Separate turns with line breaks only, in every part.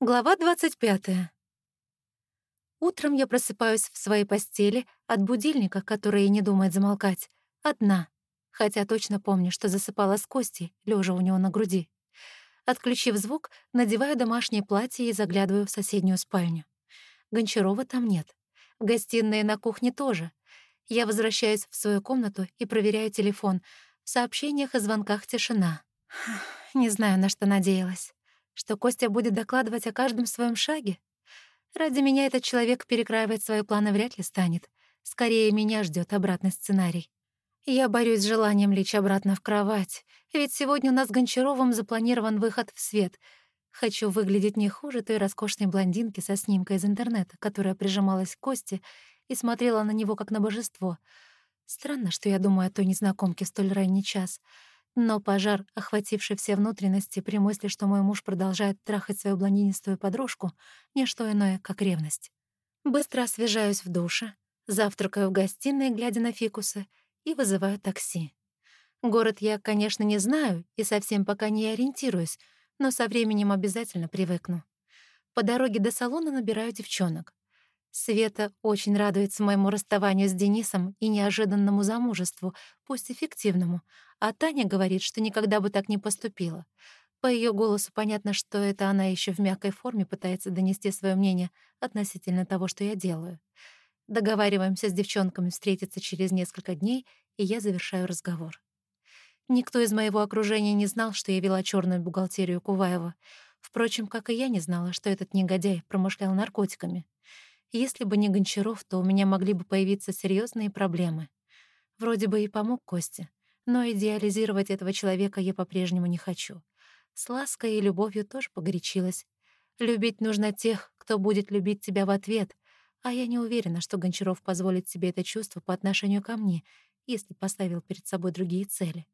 Глава 25. Утром я просыпаюсь в своей постели от будильника, который и не думает замолкать. Одна. Хотя точно помню, что засыпала с Костей, лежа у него на груди. Отключив звук, надеваю домашнее платье и заглядываю в соседнюю спальню. Гончарова там нет. В гостиной и на кухне тоже. Я возвращаюсь в свою комнату и проверяю телефон. В сообщениях и звонках тишина. Не знаю, на что надеялась что Костя будет докладывать о каждом своем шаге. Ради меня этот человек перекраивать свои планы вряд ли станет. Скорее, меня ждет обратный сценарий. Я борюсь с желанием лечь обратно в кровать, ведь сегодня у нас с Гончаровым запланирован выход в свет. Хочу выглядеть не хуже той роскошной блондинки со снимкой из интернета, которая прижималась к Косте и смотрела на него как на божество. Странно, что я думаю о той незнакомке столь ранний час — но пожар, охвативший все внутренности при мысли, что мой муж продолжает трахать свою блондинистую подружку, — не что иное, как ревность. Быстро освежаюсь в душе, завтракаю в гостиной, глядя на фикусы, и вызываю такси. Город я, конечно, не знаю и совсем пока не ориентируюсь, но со временем обязательно привыкну. По дороге до салона набираю девчонок. Света очень радуется моему расставанию с Денисом и неожиданному замужеству, пусть эффективному, а Таня говорит, что никогда бы так не поступила. По ее голосу понятно, что это она еще в мягкой форме пытается донести свое мнение относительно того, что я делаю. Договариваемся с девчонками встретиться через несколько дней, и я завершаю разговор. Никто из моего окружения не знал, что я вела черную бухгалтерию Куваева. Впрочем, как и я не знала, что этот негодяй промышлял наркотиками. Если бы не Гончаров, то у меня могли бы появиться серьезные проблемы. Вроде бы и помог Косте, но идеализировать этого человека я по-прежнему не хочу. С лаской и любовью тоже погорячилась. Любить нужно тех, кто будет любить тебя в ответ, а я не уверена, что Гончаров позволит себе это чувство по отношению ко мне, если поставил перед собой другие цели.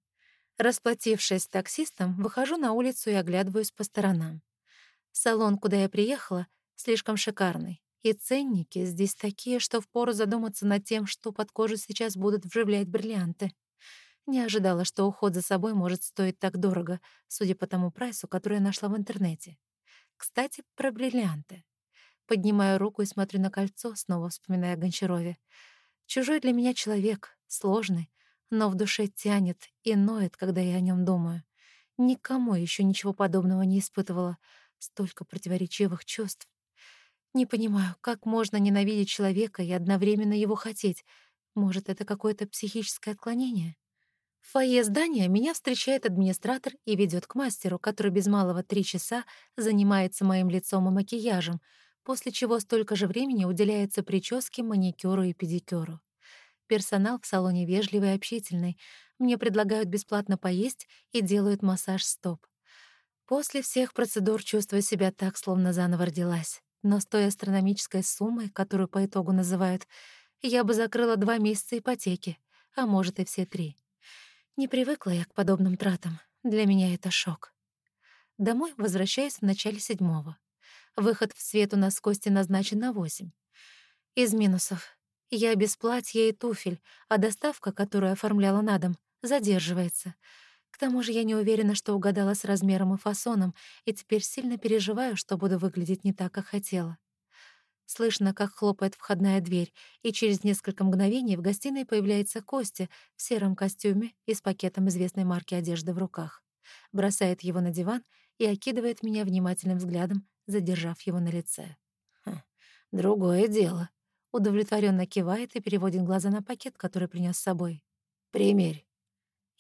Расплатившись с таксистом, выхожу на улицу и оглядываюсь по сторонам. Салон, куда я приехала, слишком шикарный. И ценники здесь такие, что впору задуматься над тем, что под кожу сейчас будут вживлять бриллианты. Не ожидала, что уход за собой может стоить так дорого, судя по тому прайсу, который я нашла в интернете. Кстати, про бриллианты. Поднимаю руку и смотрю на кольцо, снова вспоминая о Гончарове. Чужой для меня человек, сложный, но в душе тянет и ноет, когда я о нем думаю. Никому еще ничего подобного не испытывала. Столько противоречивых чувств. Не понимаю, как можно ненавидеть человека и одновременно его хотеть. Может, это какое-то психическое отклонение? В фойе здания меня встречает администратор и ведет к мастеру, который без малого три часа занимается моим лицом и макияжем, после чего столько же времени уделяется прическе, маникюру и педикюру. Персонал в салоне вежливый и общительный. Мне предлагают бесплатно поесть и делают массаж стоп. После всех процедур чувствую себя так, словно заново родилась. Но с той астрономической суммой, которую по итогу называют, я бы закрыла два месяца ипотеки, а может и все три. Не привыкла я к подобным тратам. Для меня это шок. Домой возвращаюсь в начале седьмого. Выход в свет у нас с Костей назначен на восемь. Из минусов. Я без платья и туфель, а доставка, которую оформляла на дом, задерживается — к тому же я не уверена, что угадала с размером и фасоном, и теперь сильно переживаю, что буду выглядеть не так, как хотела. Слышно, как хлопает входная дверь, и через несколько мгновений в гостиной появляется Костя в сером костюме и с пакетом известной марки одежды в руках. Бросает его на диван и окидывает меня внимательным взглядом, задержав его на лице. Хм, «Другое дело», — удовлетворенно кивает и переводит глаза на пакет, который принес с собой. «Примерь».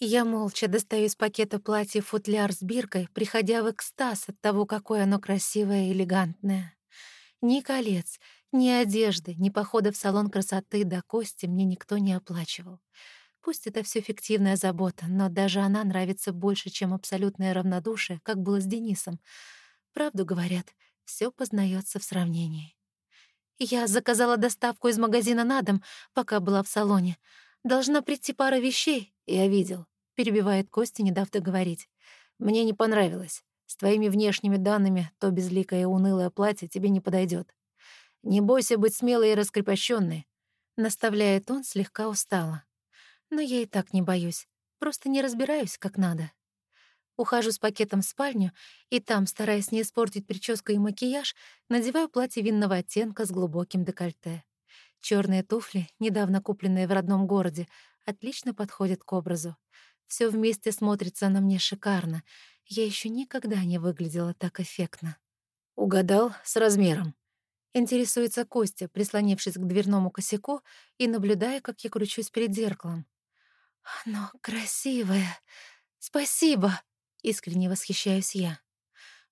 Я молча достаю из пакета платье футляр с биркой, приходя в экстаз от того, какое оно красивое и элегантное. Ни колец, ни одежды, ни похода в салон красоты до кости мне никто не оплачивал. Пусть это все фиктивная забота, но даже она нравится больше, чем абсолютное равнодушие, как было с Денисом. Правду говорят, все познается в сравнении. Я заказала доставку из магазина на дом, пока была в салоне. Должна прийти пара вещей, «Я видел», — перебивает Костя, не дав договорить. «Мне не понравилось. С твоими внешними данными то безликое и унылое платье тебе не подойдет. Не бойся быть смелой и раскрепощенной», — наставляет он слегка устало. «Но я и так не боюсь. Просто не разбираюсь, как надо». Ухожу с пакетом в спальню, и там, стараясь не испортить прическу и макияж, надеваю платье винного оттенка с глубоким декольте. Черные туфли, недавно купленные в родном городе, отлично подходят к образу. Все вместе смотрится на мне шикарно. Я еще никогда не выглядела так эффектно. Угадал с размером. Интересуется Костя, прислонившись к дверному косяку и наблюдая, как я кручусь перед зеркалом. «Оно красивое. Спасибо!» — искренне восхищаюсь я.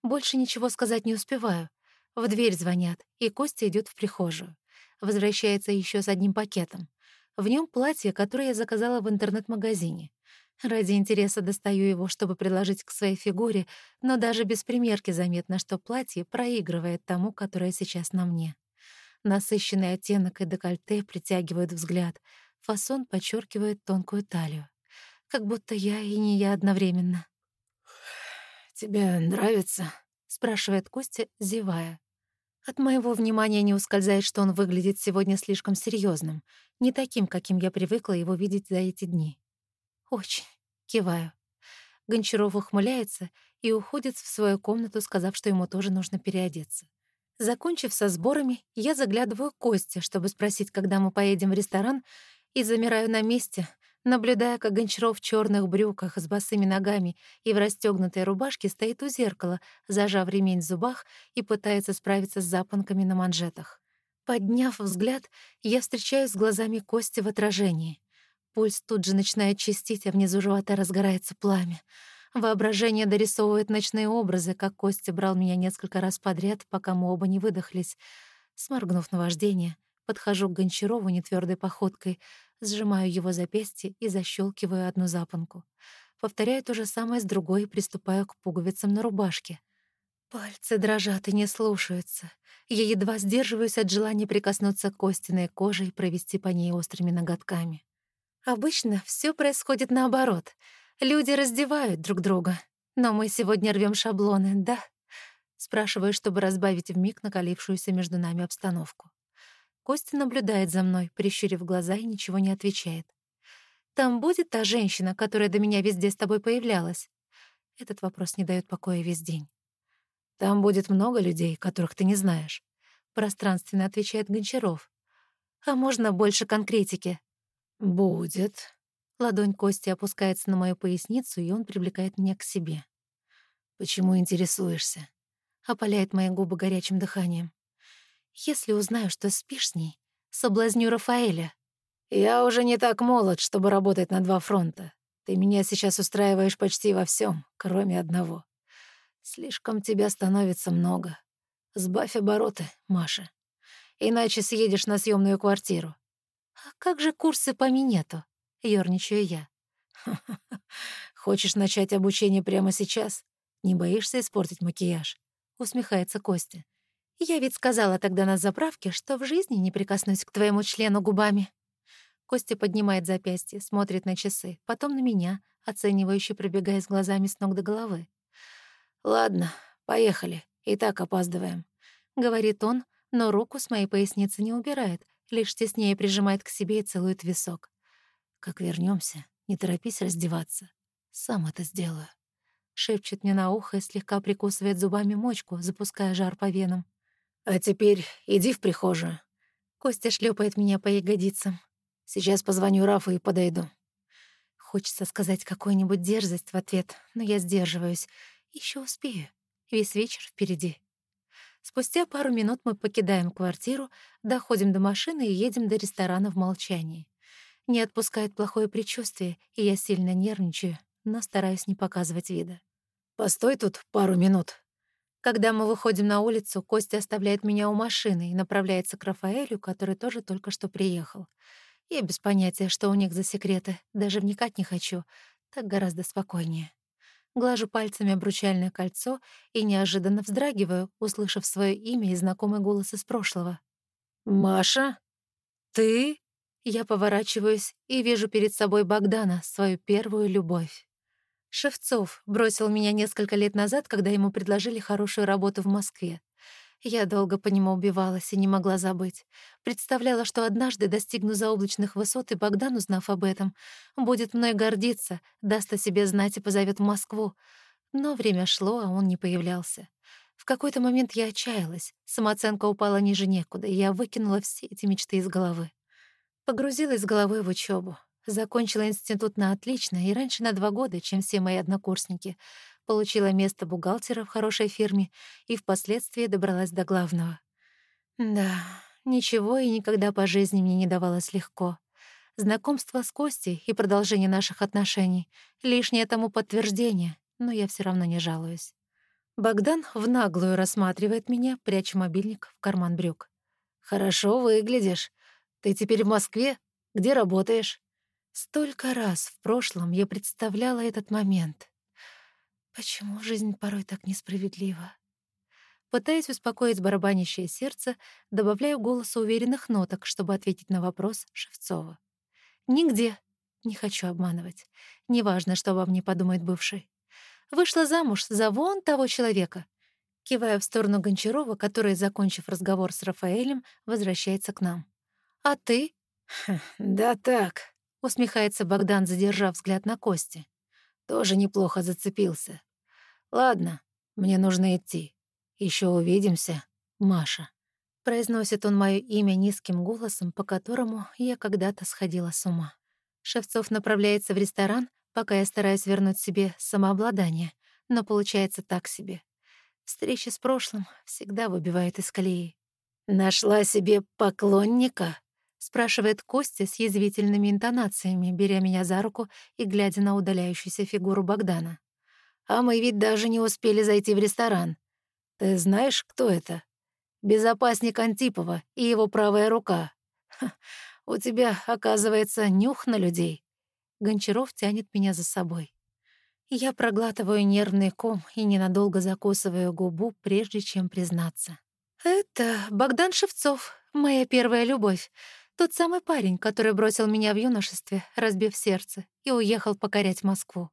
Больше ничего сказать не успеваю. В дверь звонят, и Костя идет в прихожую. Возвращается еще с одним пакетом. В нем платье, которое я заказала в интернет-магазине. Ради интереса достаю его, чтобы приложить к своей фигуре, но даже без примерки заметно, что платье проигрывает тому, которое сейчас на мне. Насыщенный оттенок и декольте притягивают взгляд. Фасон подчеркивает тонкую талию. Как будто я и не я одновременно.
«Тебе нравится?» — спрашивает Костя, зевая.
От моего внимания не ускользает, что он выглядит сегодня слишком серьезным, не таким, каким я привыкла его видеть за эти дни. «Очень», — киваю. Гончаров ухмыляется и уходит в свою комнату, сказав, что ему тоже нужно переодеться. Закончив со сборами, я заглядываю к Косте, чтобы спросить, когда мы поедем в ресторан, и замираю на месте, наблюдая, как Гончаров в черных брюках с босыми ногами и в расстегнутой рубашке стоит у зеркала, зажав ремень в зубах и пытается справиться с запонками на манжетах. Подняв взгляд, я встречаюсь с глазами Кости в отражении. Пульс тут же начинает чистить, а внизу живота разгорается пламя. Воображение дорисовывает ночные образы, как Костя брал меня несколько раз подряд, пока мы оба не выдохлись. Сморгнув на вождение, подхожу к Гончарову нетвёрдой походкой, сжимаю его запястье и защелкиваю одну запонку. Повторяю то же самое с другой и приступаю к пуговицам на рубашке. Пальцы дрожат и не слушаются. Я едва сдерживаюсь от желания прикоснуться к Костиной коже и провести по ней острыми ноготками. Обычно все происходит наоборот. Люди раздевают друг друга. Но мы сегодня рвем шаблоны, да? Спрашиваю, чтобы разбавить вмиг накалившуюся между нами обстановку. Костя наблюдает за мной, прищурив глаза и ничего не отвечает. «Там будет та женщина, которая до меня везде с тобой появлялась?» Этот вопрос не дает покоя весь день. «Там будет много людей, которых ты не знаешь», — пространственно отвечает Гончаров. «А можно больше конкретики?» «Будет». Ладонь Кости опускается на мою поясницу, и он привлекает меня к себе. «Почему интересуешься?» Опаляет мои губы горячим дыханием. Если узнаю, что спишь с ней, соблазню Рафаэля. Я уже не так молод, чтобы работать на два фронта. Ты меня сейчас устраиваешь почти во всем, кроме одного. Слишком тебя становится много. Сбавь обороты, Маша. Иначе съедешь на съемную квартиру. А как же курсы по минету? Ёрничаю я. Хочешь начать обучение прямо сейчас? Не боишься испортить макияж? Усмехается Костя. Я ведь сказала тогда на заправке, что в жизни не прикоснусь к твоему члену губами. Костя поднимает запястье, смотрит на часы, потом на меня, оценивающе пробегая с глазами с ног до головы. «Ладно, поехали, и так опаздываем», — говорит он, но руку с моей поясницы не убирает, лишь теснее прижимает к себе и целует висок. «Как вернемся, не торопись раздеваться. Сам это сделаю», — шепчет мне на ухо и слегка прикусывает зубами мочку, запуская жар по венам. «А теперь иди в прихожую». Костя шлепает меня по ягодицам. «Сейчас позвоню Рафу и подойду». Хочется сказать какую-нибудь дерзость в ответ, но я сдерживаюсь. Еще успею. Весь вечер впереди. Спустя пару минут мы покидаем квартиру, доходим до машины и едем до ресторана в молчании. Не отпускает плохое предчувствие, и я сильно нервничаю, но стараюсь не показывать вида. «Постой тут пару минут», когда мы выходим на улицу, Костя оставляет меня у машины и направляется к Рафаэлю, который тоже только что приехал. Я без понятия, что у них за секреты, даже вникать не хочу. Так гораздо спокойнее. Глажу пальцами обручальное кольцо и неожиданно вздрагиваю, услышав свое имя и знакомый голос из прошлого. «Маша? Ты?» Я поворачиваюсь и вижу перед собой Богдана, свою первую любовь. Шевцов бросил меня несколько лет назад, когда ему предложили хорошую работу в Москве. Я долго по нему убивалась и не могла забыть. Представляла, что однажды достигну заоблачных высот, и Богдан, узнав об этом, будет мной гордиться, даст о себе знать и позовет в Москву. Но время шло, а он не появлялся. В какой-то момент я отчаялась, самооценка упала ниже некуда, и я выкинула все эти мечты из головы. Погрузилась головой в учебу, закончила институт на отлично и раньше на два года, чем все мои однокурсники, получила место бухгалтера в хорошей фирме и впоследствии добралась до главного. Да, ничего и никогда по жизни мне не давалось легко. Знакомство с Костей и продолжение наших отношений — лишнее тому подтверждение, но я все равно не жалуюсь. Богдан в наглую рассматривает меня, пряча мобильник в карман брюк.
«Хорошо выглядишь. Ты теперь в Москве? Где работаешь?»
Столько раз в прошлом я представляла этот момент. Почему жизнь порой так несправедлива? Пытаясь успокоить барабанящее сердце, добавляю голосу уверенных ноток, чтобы ответить на вопрос Шевцова. Нигде. Не хочу обманывать. Неважно, что обо мне подумает бывший. Вышла замуж за вон того человека. Кивая в сторону Гончарова, который, закончив разговор с Рафаэлем, возвращается к нам. «А ты?»
«Да так», —
усмехается Богдан, задержав взгляд на Кости.
«Тоже неплохо зацепился. Ладно, мне нужно идти. Еще увидимся, Маша».
Произносит он мое имя низким голосом, по которому я когда-то сходила с ума. Шевцов направляется в ресторан, пока я стараюсь вернуть себе самообладание, но получается так себе. Встречи с прошлым всегда выбивают из колеи.
«Нашла себе поклонника?»
— спрашивает Костя с язвительными интонациями, беря меня за руку и глядя на удаляющуюся фигуру Богдана.
«А мы ведь даже не успели зайти в ресторан. Ты знаешь, кто это?» безопасник Антипова и его правая рука. Ха, у тебя, оказывается, нюх на людей.
Гончаров тянет меня за собой. Я проглатываю нервный ком и ненадолго закусываю губу, прежде чем признаться. «Это Богдан Шевцов, моя первая любовь. Тот самый парень, который бросил меня в юношестве, разбив сердце, и уехал покорять Москву.